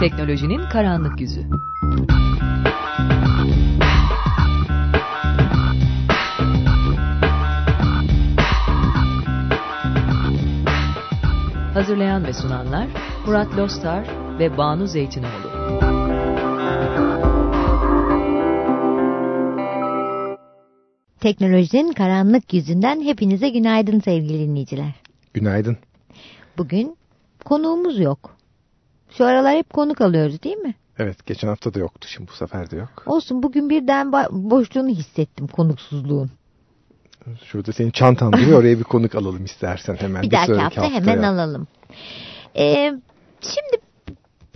Teknolojinin karanlık yüzü. Hazırlayan ve sunanlar Murat Lostar ve Banu Zeytinoğlu. Teknolojinin karanlık yüzünden hepinize günaydın sevgili dinleyiciler. Günaydın. Bugün konuğumuz yok. Şu aralar hep konuk alıyoruz değil mi? Evet geçen hafta da yoktu şimdi bu sefer de yok. Olsun bugün birden boşluğunu hissettim konuksuzluğun. Şurada senin çantan duruyor oraya bir konuk alalım istersen hemen. Bir, bir dahaki hafta hemen alalım. Ee, şimdi